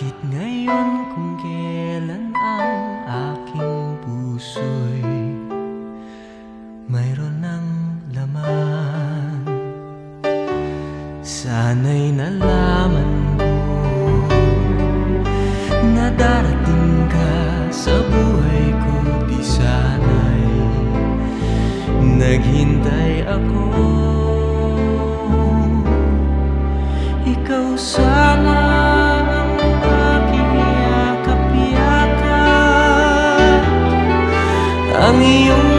Bakit ngayon kung kailan ang aking puso'y mayroon ng laman? Sana'y nalaman ko na darating ka sa buhay ko Di sana'y naghintay ako. Ikaw sana 让你拥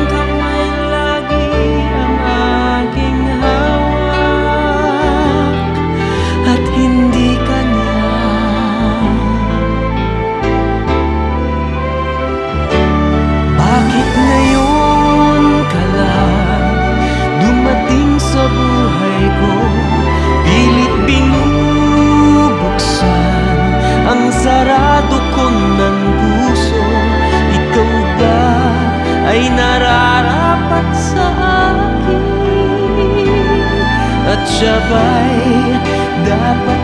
ay nararapat sa akin? At siya ba'y dapat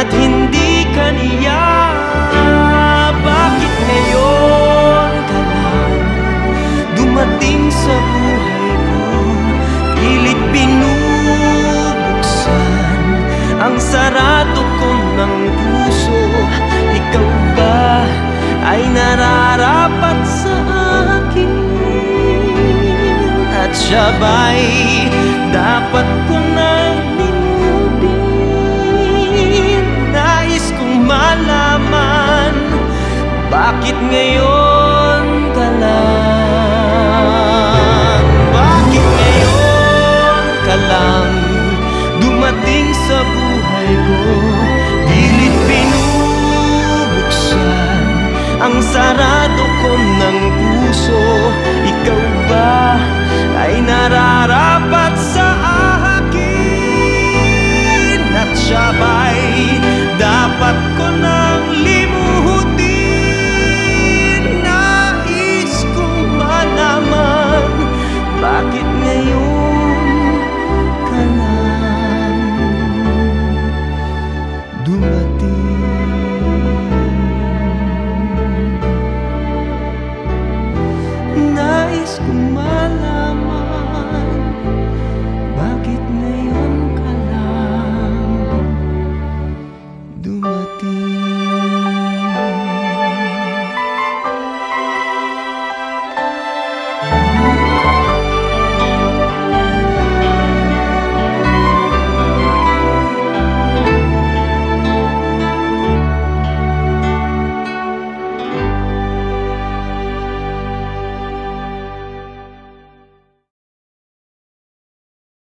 At hindi kanya Bakit ngayon ka lang Dumating sa buhay ko? Pilit binubuksan Ang sarado ko ng puso. Ikaw ba ay nararapat sa akin? At siya ba'y dapat ko nang Bakit ngayon ka lang? Bakit ngayon ka lang Dumating sa buhay ko Pilit binubuksan Ang sarado ko ng puso Ikaw ba ay nararapat sa akin? At siya ba'y ka lang dumating